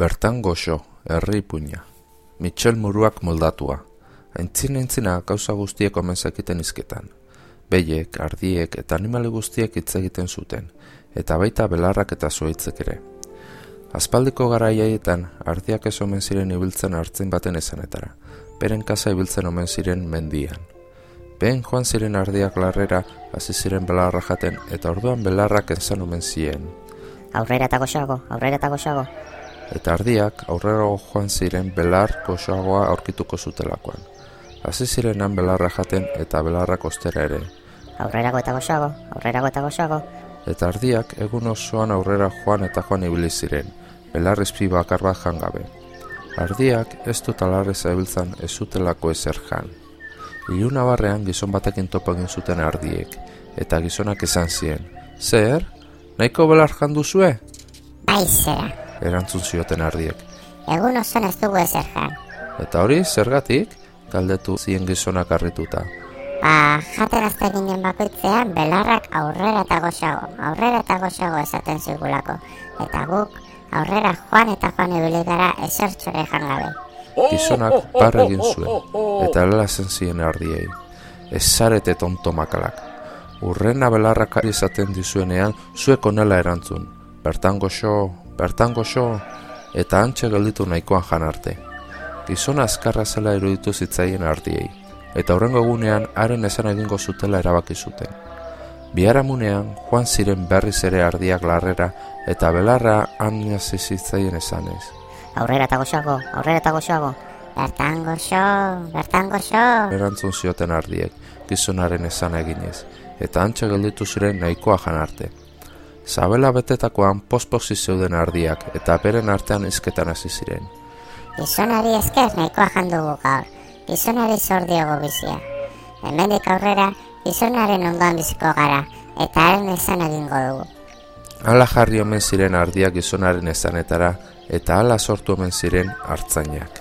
Bertan goxo, herri ipuina. Mitxel muruak moldatua. Aintzin aintzina gauza guztiek omen zekiten izketan. Beiek, ardiek eta animali guztiek hitz egiten zuten, eta baita belarrak eta zuaitzek ere. Aspaldiko garaiaietan ardiak ez omen ziren ibiltzen hartzen baten esanetara, beren kasa ibiltzen omen ziren mendian. Behen joan ziren ardiak larrera, hasi ziren belarra jaten, eta orduan belarrak ezan omen ziren. Aurrera eta goxago, aurrera eta goxago. Eta ardiak aurrera joan ziren belar goxagoa aurkituko zutelakoan. Hasi zirenan belarra jaten eta belarrak ostera ere. Aurrerago eta goxago, aurrerago eta goxago. Eta ardiak egun osoan aurrera joan eta joan ibili ziren, belar izpi bakar bat jangabe. Ardiak ez dut alarrez abiltzan ez zutelako ezer jan. Iluna barrean gizon batekin topo egin zuten ardiek, eta gizonak esan zien. Zer? Nahiko belar jan duzue? Bai zera, Erantzun zioten ardiek. egun osoan ez dugu ezer jan. Eta hori, zergatik? Galdetu zien gizonak harrituta. Ba, jaterazte ginen bakoitzean belarrak aurrera eta goxago, aurrera eta goxago esaten zigulako. Eta guk aurrera joan eta joan ibili gara esertxore jangabe. Gizonak barre egin zuen, eta zen ziren ardiei. Ez zarete tonto makalak. Urrena belarrak izaten dizuenean, zuek onela erantzun. Bertan goxo, bertan goxo, eta antxe gelditu nahikoan jan arte. Gizona azkarra zela iruditu zitzaien ardiei, eta hurrengo egunean haren esan egingo zutela erabaki zuten. Biharamunean, joan ziren berriz ere ardiak larrera, eta belarra aniazi zitzaien esanez. Aurrera eta goxago, aurrera eta goxago. Bertan goxo, bertan goxo. erantzun zioten ardiek, gizonaren esan eginez, eta antxe gelditu ziren nahikoa jan arte. Zabela betetakoan posposi zeuden ardiak, eta beren artean izketan hasi ziren. Gizonari esker nahikoa jandugu gaur. Gizonari zor diogu bizia. Hemendik aurrera, gizonaren ondoan biziko gara, eta haren esan egingo dugu. Hala jarri omen ziren ardiak gizonaren esanetara, eta hala sortu omen ziren hartzainak.